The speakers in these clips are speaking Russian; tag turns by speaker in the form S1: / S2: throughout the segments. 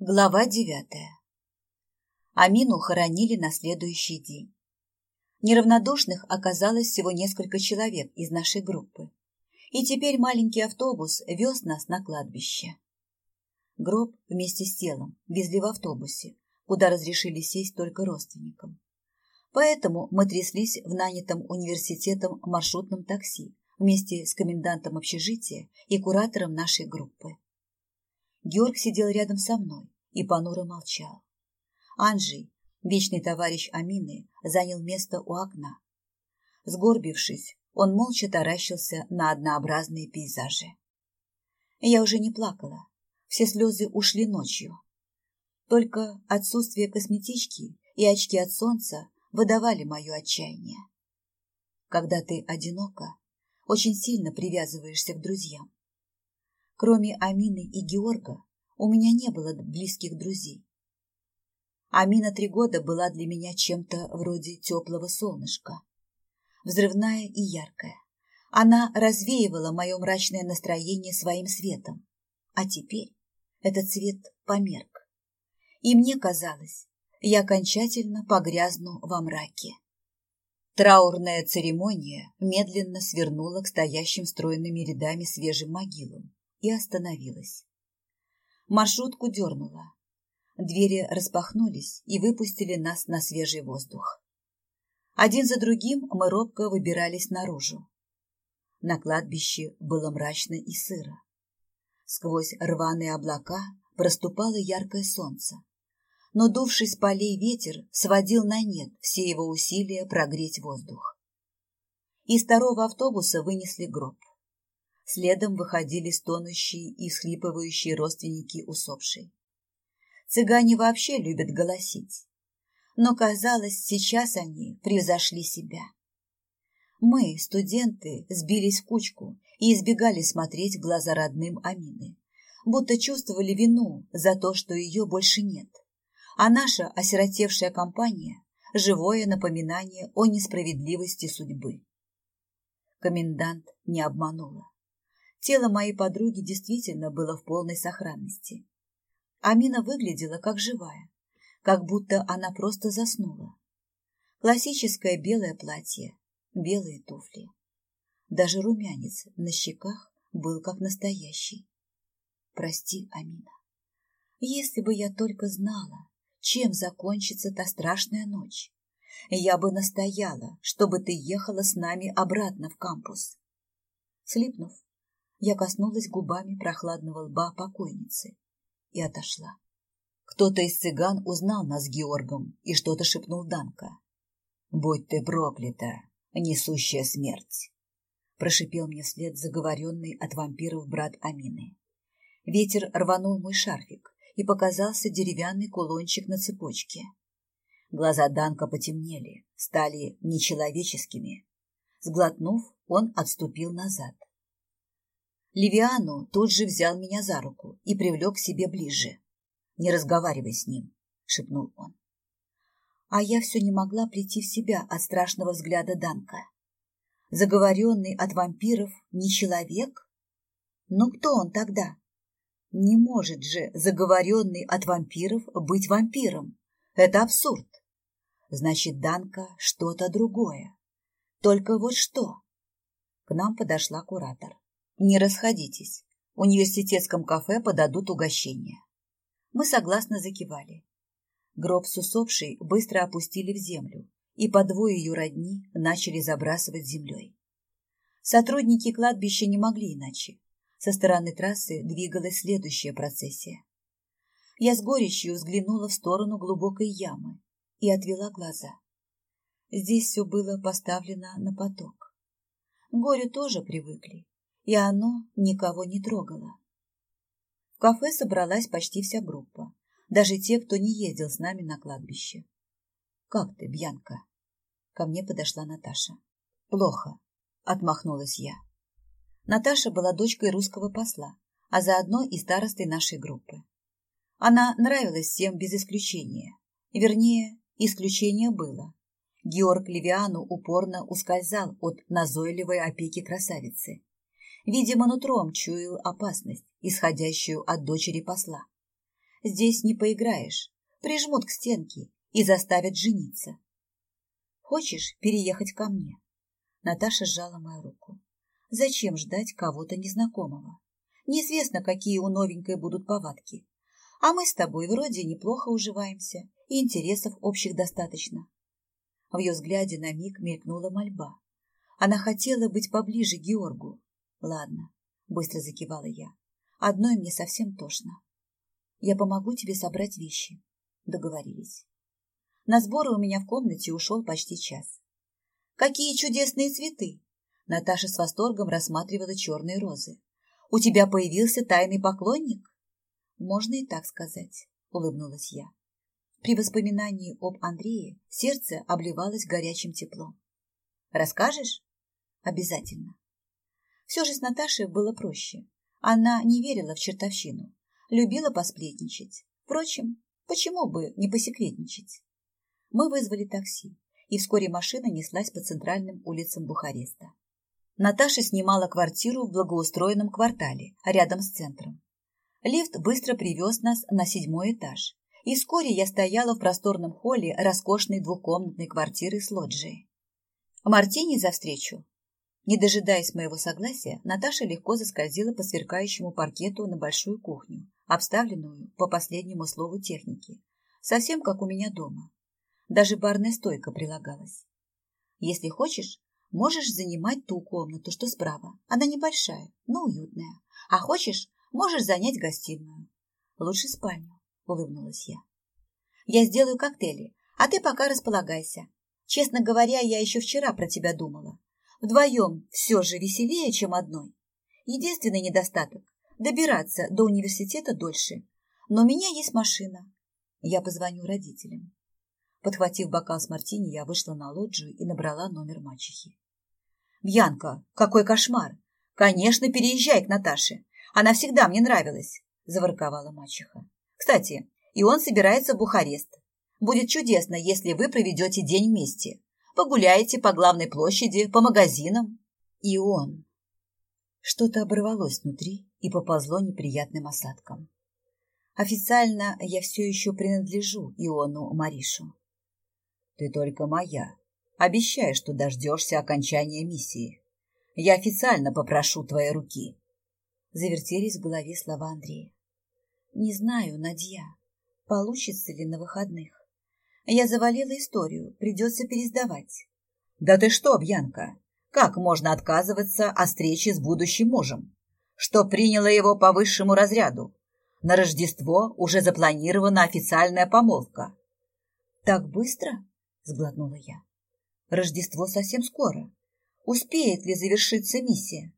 S1: Глава девятая. Амину хоронили на следующий день. Неравнодушных оказалось всего несколько человек из нашей группы, и теперь маленький автобус вез нас на кладбище. Гроб вместе с телом везли в автобусе, куда разрешили сесть только родственникам. Поэтому мы тряслись в нанятом университетом маршрутном такси вместе с комендантом общежития и куратором нашей группы. Георг сидел рядом со мной и понуро молчал. Анжей, вечный товарищ Амины, занял место у окна. Сгорбившись, он молча таращился на однообразные пейзажи. Я уже не плакала, все слезы ушли ночью. Только отсутствие косметички и очки от солнца выдавали мое отчаяние. Когда ты одинока, очень сильно привязываешься к друзьям. Кроме Амины и Георга, у меня не было близких друзей. Амина три года была для меня чем-то вроде теплого солнышка. Взрывная и яркая. Она развеивала мое мрачное настроение своим светом. А теперь этот цвет померк. И мне казалось, я окончательно погрязну во мраке. Траурная церемония медленно свернула к стоящим стройными рядами свежим могилам и остановилась. Маршрутку дернула. Двери распахнулись и выпустили нас на свежий воздух. Один за другим мы робко выбирались наружу. На кладбище было мрачно и сыро. Сквозь рваные облака проступало яркое солнце. Но дувший с полей ветер сводил на нет все его усилия прогреть воздух. Из второго автобуса вынесли гроб. Следом выходили стонущие и всхлипывающие родственники усопшей. Цыгане вообще любят голосить. Но, казалось, сейчас они превзошли себя. Мы, студенты, сбились в кучку и избегали смотреть в глаза родным Амины, будто чувствовали вину за то, что ее больше нет. А наша осиротевшая компания – живое напоминание о несправедливости судьбы. Комендант не обманула. Тело моей подруги действительно было в полной сохранности. Амина выглядела как живая, как будто она просто заснула. Классическое белое платье, белые туфли. Даже румянец на щеках был как настоящий. Прости, Амина. Если бы я только знала, чем закончится та страшная ночь, я бы настояла, чтобы ты ехала с нами обратно в кампус. Слипнув, я коснулась губами прохладного лба покойницы и отошла. Кто-то из цыган узнал нас с Георгом и что-то шепнул Данка. «Будь ты проклята, несущая смерть!» Прошипел мне вслед заговоренный от вампиров брат Амины. Ветер рванул мой шарфик, и показался деревянный кулончик на цепочке. Глаза Данка потемнели, стали нечеловеческими. Сглотнув, он отступил назад. Левиану тут же взял меня за руку и привлек к себе ближе. «Не разговаривай с ним», — шепнул он. А я все не могла прийти в себя от страшного взгляда Данка. Заговоренный от вампиров не человек? Ну кто он тогда? Не может же заговоренный от вампиров быть вампиром. Это абсурд. Значит, Данка что-то другое. Только вот что? К нам подошла куратор. Не расходитесь. В университетском кафе подадут угощение. Мы согласно закивали. Гроб с усопшей быстро опустили в землю, и по двое ее родни начали забрасывать землей. Сотрудники кладбища не могли иначе. Со стороны трассы двигалась следующая процессия. Я с горечью взглянула в сторону глубокой ямы и отвела глаза. Здесь все было поставлено на поток. Горю тоже привыкли, и оно никого не трогало. В кафе собралась почти вся группа, даже те, кто не ездил с нами на кладбище. «Как ты, Бьянка?» Ко мне подошла Наташа. «Плохо», — отмахнулась я. Наташа была дочкой русского посла, а заодно и старостой нашей группы. Она нравилась всем без исключения. Вернее, исключение было. Георг Левиану упорно ускользал от назойливой опеки красавицы Видимо, нутром чуял опасность, исходящую от дочери посла. Здесь не поиграешь. Прижмут к стенке и заставят жениться. Хочешь переехать ко мне? Наташа сжала мою руку. Зачем ждать кого-то незнакомого? Неизвестно, какие у новенькой будут повадки. А мы с тобой вроде неплохо уживаемся, и интересов общих достаточно. В ее взгляде на миг мелькнула мольба. Она хотела быть поближе к Георгу. Ладно, быстро закивала я. Одной мне совсем тошно. Я помогу тебе собрать вещи. Договорились. На сборы у меня в комнате ушел почти час. Какие чудесные цветы! Наташа с восторгом рассматривала черные розы. У тебя появился тайный поклонник? Можно и так сказать, улыбнулась я. При воспоминании об Андрее сердце обливалось горячим теплом. Расскажешь? Обязательно. Все же с Наташей было проще. Она не верила в чертовщину, любила посплетничать. Впрочем, почему бы не посекретничать? Мы вызвали такси, и вскоре машина неслась по центральным улицам Бухареста. Наташа снимала квартиру в благоустроенном квартале, рядом с центром. Лифт быстро привез нас на седьмой этаж, и вскоре я стояла в просторном холле роскошной двухкомнатной квартиры с лоджией. Мартини за встречу. Не дожидаясь моего согласия, Наташа легко заскользила по сверкающему паркету на большую кухню, обставленную по последнему слову техники, совсем как у меня дома. Даже барная стойка прилагалась. Если хочешь, можешь занимать ту комнату, что справа. Она небольшая, но уютная. А хочешь, можешь занять гостиную. Лучше спальню, улыбнулась я. Я сделаю коктейли, а ты пока располагайся. Честно говоря, я еще вчера про тебя думала. Вдвоем все же веселее, чем одной. Единственный недостаток – добираться до университета дольше. Но у меня есть машина. Я позвоню родителям. Подхватив бокал с мартини, я вышла на лоджию и набрала номер мачехи. «Бьянка, какой кошмар! Конечно, переезжай к Наташе. Она всегда мне нравилась», – заворковала мачеха. «Кстати, и он собирается в Бухарест. Будет чудесно, если вы проведете день вместе. Погуляете по главной площади, по магазинам». И он. Что-то оборвалось внутри и поползло неприятным осадком. Официально я все еще принадлежу Иону Маришу. Ты только моя. Обещай, что дождешься окончания миссии. Я официально попрошу твоей руки. Завертелись в голове слова Андрея. Не знаю, Надья, получится ли на выходных. Я завалила историю, придется пересдавать. Да ты что, Бьянка, как можно отказываться от встречи с будущим мужем? Что приняла его по высшему разряду? На Рождество уже запланирована официальная помолвка. Так быстро? сглотнула я. Рождество совсем скоро. Успеет ли завершиться миссия?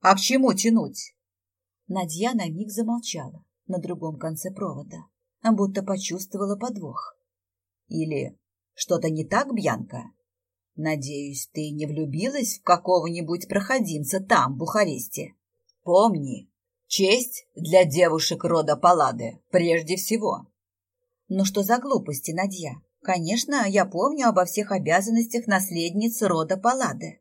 S1: А к чему тянуть? Надья на миг замолчала на другом конце провода, будто почувствовала подвох. Или что-то не так, Бьянка? Надеюсь, ты не влюбилась в какого-нибудь проходимца там, в Бухаресте. Помни, честь для девушек рода Паллады прежде всего. Ну что за глупости, Надья? Конечно, я помню обо всех обязанностях наследниц рода Паллады.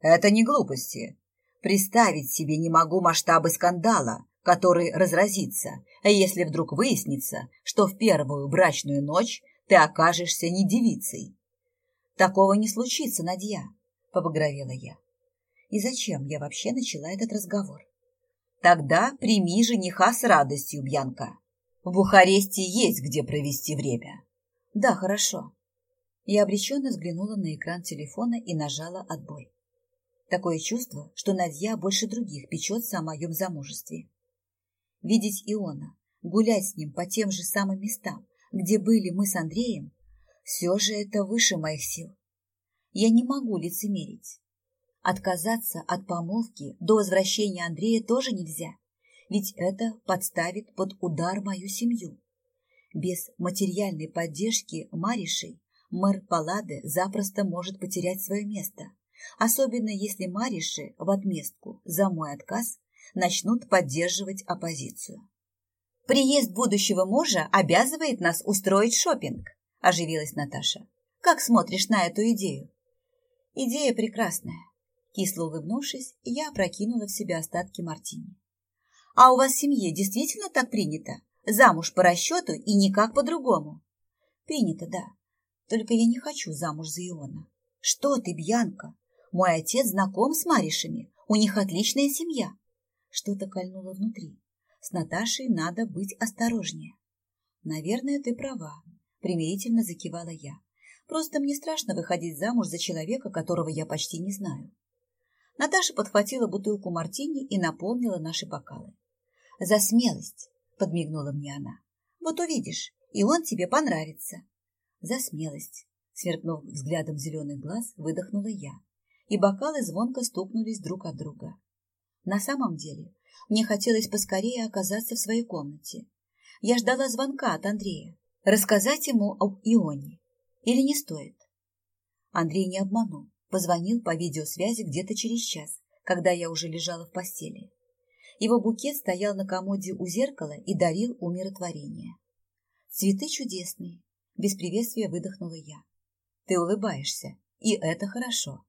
S1: Это не глупости. Представить себе не могу масштабы скандала, который разразится, если вдруг выяснится, что в первую брачную ночь ты окажешься не девицей. Такого не случится, Надья, побагровела я. И зачем я вообще начала этот разговор? Тогда прими жениха с радостью, Бьянка. В Бухаресте есть где провести время. Да, хорошо. Я обреченно взглянула на экран телефона и нажала отбой. Такое чувство, что Надья больше других печется о моем замужестве. Видеть Иона, гулять с ним по тем же самым местам, где были мы с Андреем, все же это выше моих сил. Я не могу лицемерить. Отказаться от помолвки до возвращения Андрея тоже нельзя, ведь это подставит под удар мою семью. Без материальной поддержки Маришей мэр Паллады запросто может потерять свое место, особенно если Мариши в отместку за мой отказ начнут поддерживать оппозицию. «Приезд будущего мужа обязывает нас устроить шопинг», – оживилась Наташа. «Как смотришь на эту идею?» «Идея прекрасная», – кисло улыбнувшись, я опрокинула в себя остатки мартини. «А у вас в семье действительно так принято? Замуж по расчету и никак по-другому. Принято, да. Только я не хочу замуж за Иона. Что ты, Бьянка? Мой отец знаком с Маришами. У них отличная семья. Что-то кольнуло внутри. С Наташей надо быть осторожнее. Наверное, ты права. Примирительно закивала я. Просто мне страшно выходить замуж за человека, которого я почти не знаю. Наташа подхватила бутылку мартини и наполнила наши бокалы. «За смелость!» – подмигнула мне она. «Вот увидишь, и он тебе понравится». «За смелость!» – сверкнув взглядом зеленых глаз, выдохнула я, и бокалы звонко стукнулись друг от друга. На самом деле, мне хотелось поскорее оказаться в своей комнате. Я ждала звонка от Андрея, рассказать ему об Ионе. Или не стоит? Андрей не обманул. Позвонил по видеосвязи где-то через час, когда я уже лежала в постели. Его букет стоял на комоде у зеркала и дарил умиротворение. «Цветы чудесные!» – без приветствия выдохнула я. «Ты улыбаешься, и это хорошо».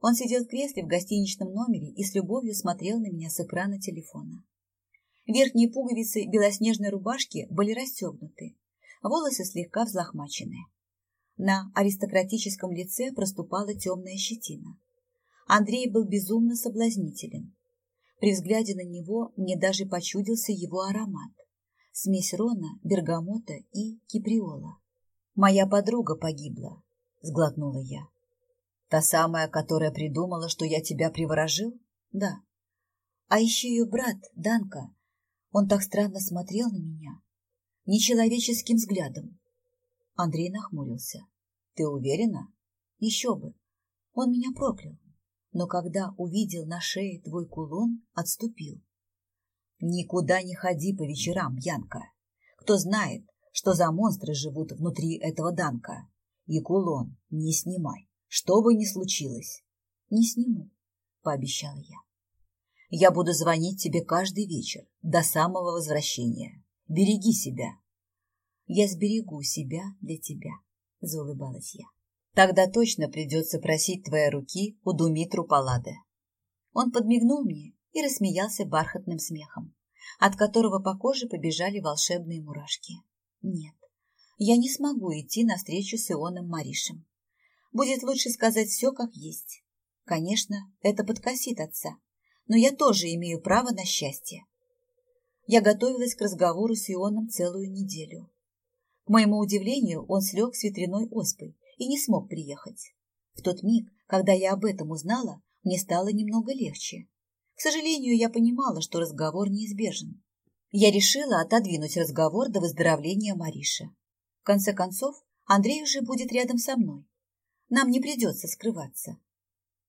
S1: Он сидел в кресле в гостиничном номере и с любовью смотрел на меня с экрана телефона. Верхние пуговицы белоснежной рубашки были расстегнуты, волосы слегка взлохмачены. На аристократическом лице проступала темная щетина. Андрей был безумно соблазнителен. При взгляде на него мне даже почудился его аромат. Смесь рона, бергамота и киприола. «Моя подруга погибла», — сглотнула я. «Та самая, которая придумала, что я тебя приворожил?» «Да». «А еще ее брат, Данка. Он так странно смотрел на меня. Нечеловеческим взглядом. Андрей нахмурился. Ты уверена? Еще бы. Он меня проклял. Но когда увидел на шее твой кулон, отступил. Никуда не ходи по вечерам, Янка. Кто знает, что за монстры живут внутри этого Данка. И кулон не снимай, что бы ни случилось. Не сниму, пообещала я. Я буду звонить тебе каждый вечер до самого возвращения. Береги себя. Я сберегу себя для тебя, заулыбалась я. Тогда точно придется просить твоей руки у Думитру Паллады. Он подмигнул мне и рассмеялся бархатным смехом, от которого по коже побежали волшебные мурашки. Нет, я не смогу идти навстречу с Ионом Маришем. Будет лучше сказать все как есть. Конечно, это подкосит отца, но я тоже имею право на счастье. Я готовилась к разговору с Ионом целую неделю. К моему удивлению, он слег с ветряной оспой и не смог приехать. В тот миг, когда я об этом узнала, мне стало немного легче. К сожалению, я понимала, что разговор неизбежен. Я решила отодвинуть разговор до выздоровления Мариши. В конце концов, Андрей уже будет рядом со мной. Нам не придется скрываться.